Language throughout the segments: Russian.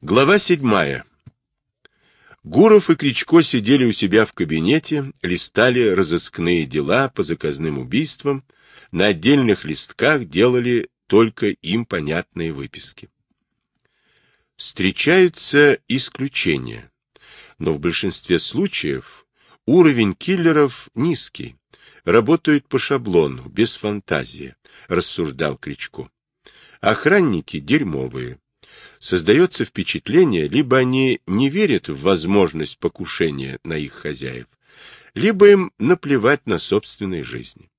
Глава седьмая. Гуров и Кричко сидели у себя в кабинете, листали разыскные дела по заказным убийствам, на отдельных листках делали только им понятные выписки. Встречаются исключения, но в большинстве случаев уровень киллеров низкий, работают по шаблону, без фантазии, рассуждал Кричко. Охранники дерьмовые, создается впечатление, либо они не верят в возможность покушения на их хозяев, либо им наплевать на собственные жизни.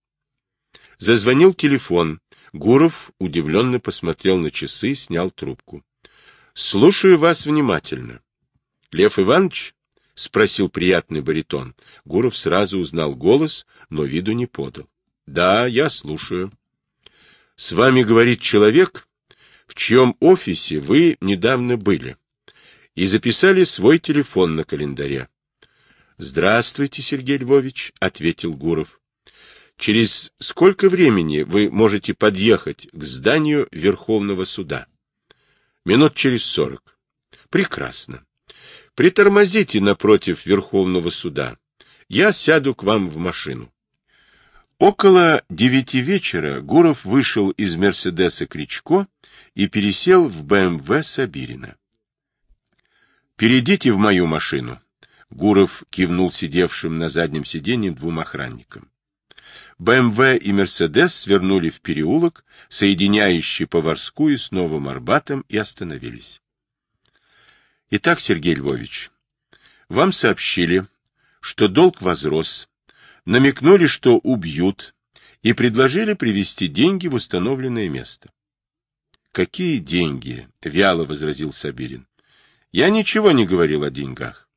Зазвонил телефон. Гуров удивленно посмотрел на часы, снял трубку. — Слушаю вас внимательно. — Лев Иванович? — спросил приятный баритон. Гуров сразу узнал голос, но виду не подал. — Да, я слушаю. — С вами говорит человек, в чьем офисе вы недавно были, и записали свой телефон на календаре. — Здравствуйте, Сергей Львович, — ответил Гуров. — Через сколько времени вы можете подъехать к зданию Верховного суда? — Минут через сорок. — Прекрасно. Притормозите напротив Верховного суда. Я сяду к вам в машину. Около девяти вечера Гуров вышел из «Мерседеса» Кричко и пересел в БМВ Сабирина. «Перейдите в мою машину», — Гуров кивнул сидевшим на заднем сиденье двум охранникам. БМВ и «Мерседес» свернули в переулок, соединяющий Поварскую с Новым Арбатом, и остановились. «Итак, Сергей Львович, вам сообщили, что долг возрос, намекнули, что убьют, и предложили привести деньги в установленное место. «Какие деньги?» — вяло возразил Сабирин. «Я ничего не говорил о деньгах.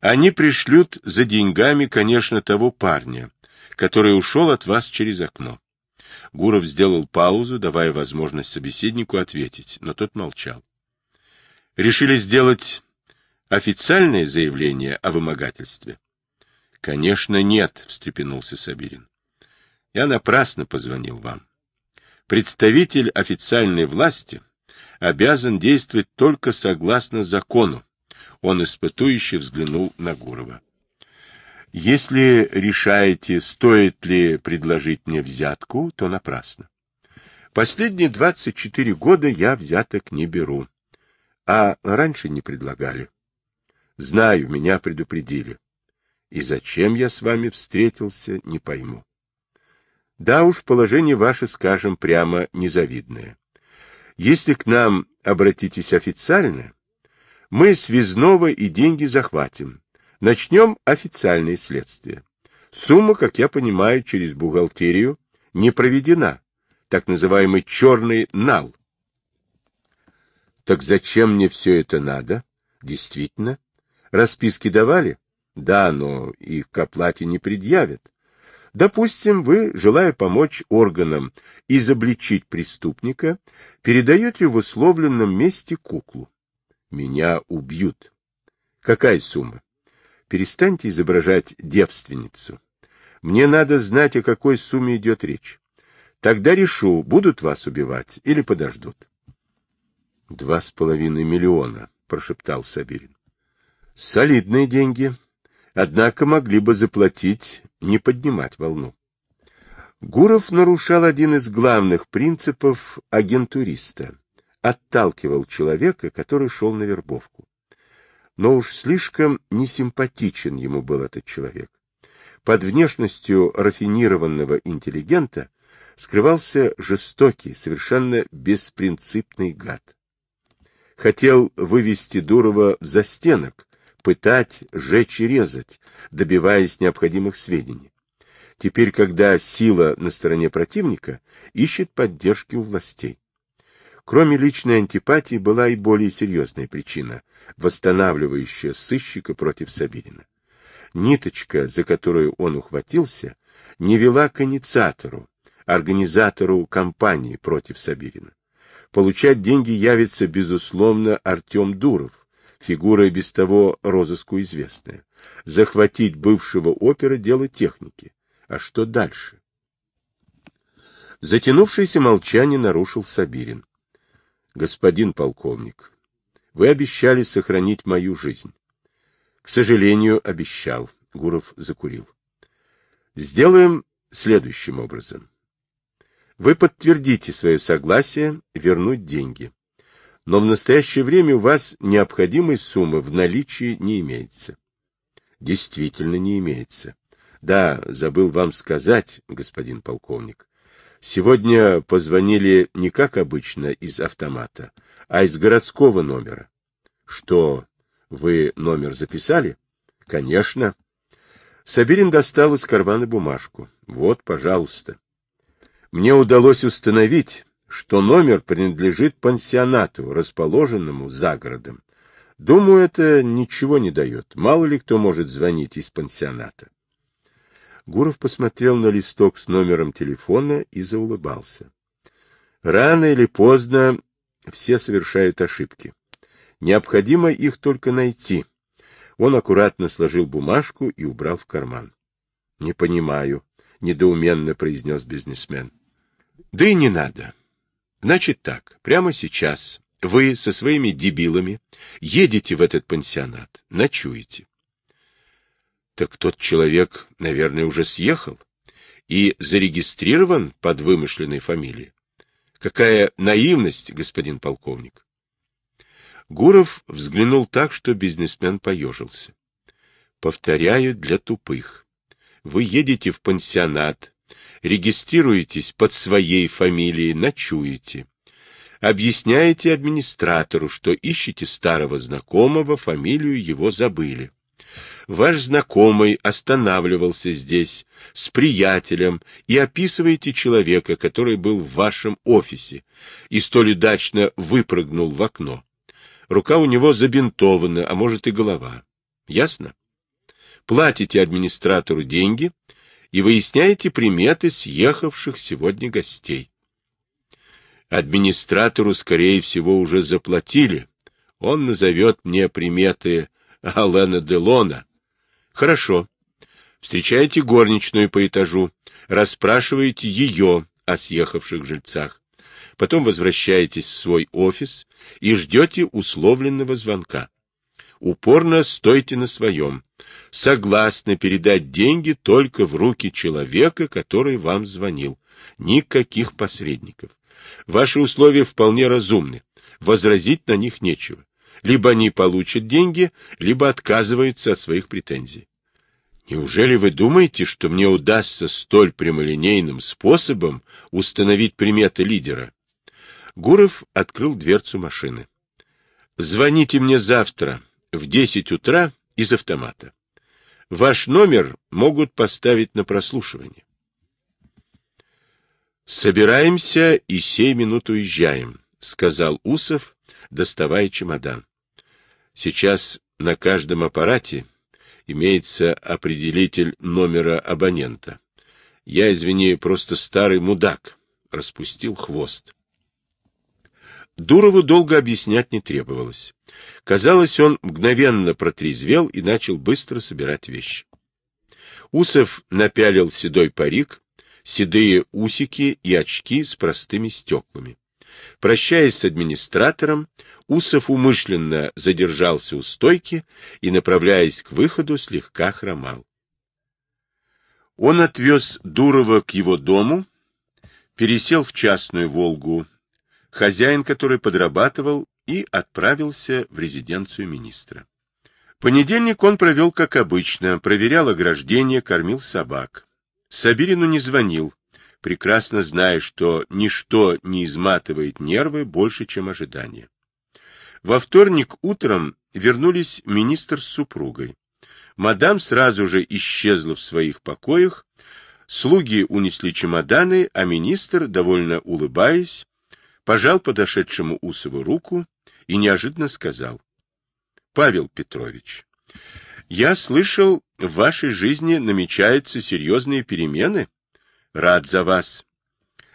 Они пришлют за деньгами, конечно, того парня, который ушел от вас через окно». Гуров сделал паузу, давая возможность собеседнику ответить, но тот молчал. «Решили сделать официальное заявление о вымогательстве?» — Конечно, нет, — встрепенулся Сабирин. — Я напрасно позвонил вам. Представитель официальной власти обязан действовать только согласно закону. Он испытующе взглянул на Гурова. — Если решаете, стоит ли предложить мне взятку, то напрасно. Последние двадцать четыре года я взяток не беру, а раньше не предлагали. Знаю, меня предупредили. И зачем я с вами встретился, не пойму. Да уж, положение ваше, скажем прямо, незавидное. Если к нам обратитесь официально, мы связного и деньги захватим. Начнем официальное следствие. Сумма, как я понимаю, через бухгалтерию не проведена. Так называемый черный нал. Так зачем мне все это надо? Действительно. Расписки давали? Да, но их к оплате не предъявят. Допустим, вы, желая помочь органам изобличить преступника, передаете в условленном месте куклу. Меня убьют. Какая сумма? Перестаньте изображать девственницу. Мне надо знать, о какой сумме идет речь. Тогда решу, будут вас убивать или подождут. — Два с половиной миллиона, — прошептал Сабирин. — Солидные деньги, однако могли бы заплатить, не поднимать волну. Гуров нарушал один из главных принципов агентуриста. Отталкивал человека, который шел на вербовку. Но уж слишком несимпатичен ему был этот человек. Под внешностью рафинированного интеллигента скрывался жестокий, совершенно беспринципный гад. Хотел вывести Дурова в застенок, пытать, жечь и резать, добиваясь необходимых сведений. Теперь, когда сила на стороне противника, ищет поддержки у властей. Кроме личной антипатии была и более серьезная причина, восстанавливающая сыщика против Сабирина. Ниточка, за которую он ухватился, не вела к инициатору, организатору кампании против Сабирина. Получать деньги явится, безусловно, Артем Дуров, фигура и без того розыску известная. Захватить бывшего опера — дело техники. А что дальше? Затянувшееся молчание нарушил Сабирин. — Господин полковник, Вы обещали сохранить мою жизнь. К сожалению, обещал. Гуров закурил. Сделаем следующим образом. Вы подтвердите свое согласие вернуть деньги. Но в настоящее время у вас необходимой суммы в наличии не имеется. Действительно не имеется. Да, забыл вам сказать, господин полковник. Сегодня позвонили не как обычно из автомата, а из городского номера. Что, вы номер записали? Конечно. Сабирин достал из кармана бумажку. Вот, пожалуйста. Мне удалось установить, что номер принадлежит пансионату, расположенному за городом. Думаю, это ничего не дает. Мало ли кто может звонить из пансионата. Гуров посмотрел на листок с номером телефона и заулыбался. Рано или поздно все совершают ошибки. Необходимо их только найти. Он аккуратно сложил бумажку и убрал в карман. — Не понимаю, — недоуменно произнес бизнесмен. — Да и не надо. Значит так, прямо сейчас вы со своими дебилами едете в этот пансионат, ночуете. Так тот человек, наверное, уже съехал и зарегистрирован под вымышленной фамилией. Какая наивность, господин полковник. Гуров взглянул так, что бизнесмен поежился. Повторяю для тупых. Вы едете в пансионат, регистрируетесь под своей фамилией, ночуете. Объясняете администратору, что ищете старого знакомого, фамилию его забыли. Ваш знакомый останавливался здесь с приятелем и описываете человека, который был в вашем офисе и столь удачно выпрыгнул в окно. Рука у него забинтована, а может и голова. Ясно? Платите администратору деньги и выясняете приметы съехавших сегодня гостей. Администратору, скорее всего, уже заплатили. Он назовет мне приметы Алена Делона. Хорошо. Встречаете горничную по этажу, расспрашиваете ее о съехавших жильцах. Потом возвращаетесь в свой офис и ждете условленного звонка. Упорно стойте на своем. Согласны передать деньги только в руки человека, который вам звонил. Никаких посредников. Ваши условия вполне разумны. Возразить на них нечего. Либо они получат деньги, либо отказываются от своих претензий. Неужели вы думаете, что мне удастся столь прямолинейным способом установить приметы лидера? Гуров открыл дверцу машины. Звоните мне завтра в 10 утра из автомата. Ваш номер могут поставить на прослушивание. Собираемся и сей минут уезжаем, сказал Усов, доставая чемодан. Сейчас на каждом аппарате имеется определитель номера абонента. Я, извини, просто старый мудак, распустил хвост. Дурову долго объяснять не требовалось. Казалось, он мгновенно протрезвел и начал быстро собирать вещи. Усов напялил седой парик, седые усики и очки с простыми стеклами. Прощаясь с администратором, Усов умышленно задержался у стойки и, направляясь к выходу, слегка хромал. Он отвез Дурова к его дому, пересел в частную «Волгу», хозяин которой подрабатывал, и отправился в резиденцию министра. Понедельник он провел, как обычно, проверял ограждение, кормил собак. Сабирину не звонил, прекрасно зная, что ничто не изматывает нервы больше, чем ожидание. Во вторник утром вернулись министр с супругой. Мадам сразу же исчезла в своих покоях, слуги унесли чемоданы, а министр, довольно улыбаясь, пожал подошедшему Усову руку и неожиданно сказал. — Павел Петрович, я слышал, в вашей жизни намечаются серьезные перемены. Рад за вас.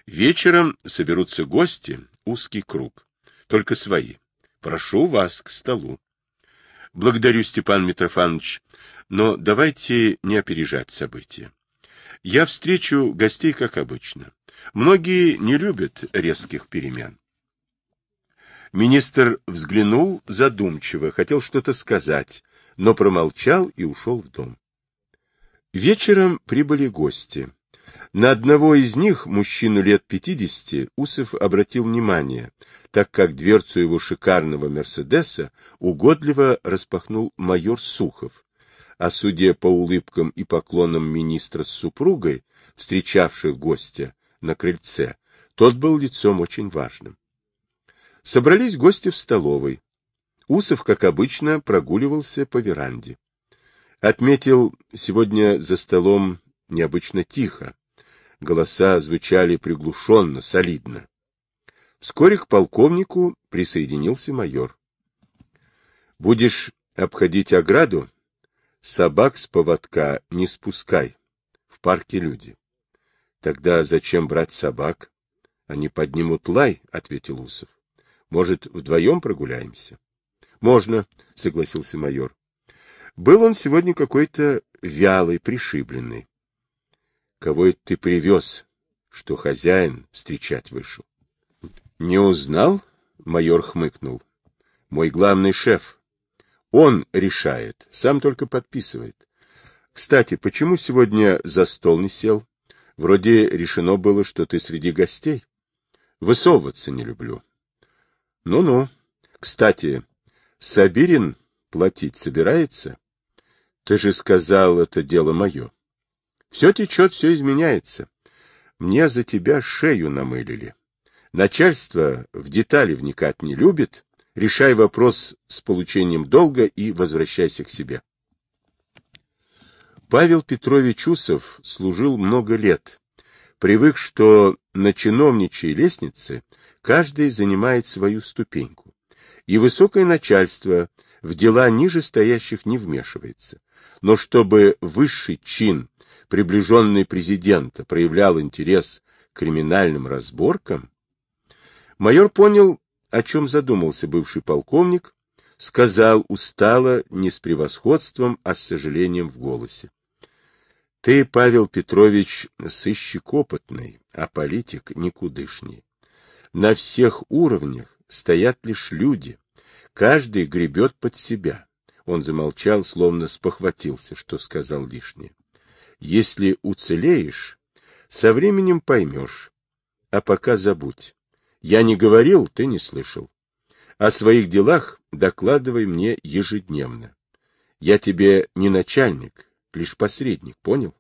Вечером соберутся гости, узкий круг, только свои. Прошу вас к столу. Благодарю, Степан Митрофанович, но давайте не опережать события. Я встречу гостей, как обычно. Многие не любят резких перемен. Министр взглянул задумчиво, хотел что-то сказать, но промолчал и ушел в дом. Вечером прибыли гости. На одного из них, мужчину лет пятидесяти, Усов обратил внимание, так как дверцу его шикарного «Мерседеса» угодливо распахнул майор Сухов, а судя по улыбкам и поклонам министра с супругой, встречавших гостя на крыльце, тот был лицом очень важным. Собрались гости в столовой. Усов, как обычно, прогуливался по веранде. Отметил сегодня за столом необычно тихо. Голоса звучали приглушенно, солидно. Вскоре к полковнику присоединился майор. — Будешь обходить ограду? Собак с поводка не спускай. В парке люди. — Тогда зачем брать собак? — Они поднимут лай, — ответил Усов. — Может, вдвоем прогуляемся? — Можно, — согласился майор. Был он сегодня какой-то вялый, пришибленный. — Кого это ты привез, что хозяин встречать вышел? — Не узнал? — майор хмыкнул. — Мой главный шеф. Он решает, сам только подписывает. Кстати, почему сегодня за стол не сел? Вроде решено было, что ты среди гостей. Высовываться не люблю. Ну-ну. Кстати, Сабирин платить собирается? Ты же сказал, это дело мое. Все течет, все изменяется. Мне за тебя шею намылили. Начальство в детали вникать не любит. Решай вопрос с получением долга и возвращайся к себе. Павел Петрович Усов служил много лет. Привык, что на чиновничьей лестнице каждый занимает свою ступеньку. И высокое начальство в дела ниже стоящих не вмешивается. Но чтобы высший чин, приближенный президента, проявлял интерес к криминальным разборкам, майор понял, о чем задумался бывший полковник, сказал устало, не с превосходством, а с сожалением в голосе. Ты, Павел Петрович, сыщик опытный, а политик никудышний. На всех уровнях стоят лишь люди. Каждый гребет под себя. Он замолчал, словно спохватился, что сказал лишнее. Если уцелеешь, со временем поймешь. А пока забудь. Я не говорил, ты не слышал. О своих делах докладывай мне ежедневно. Я тебе не начальник, лишь посредник, понял?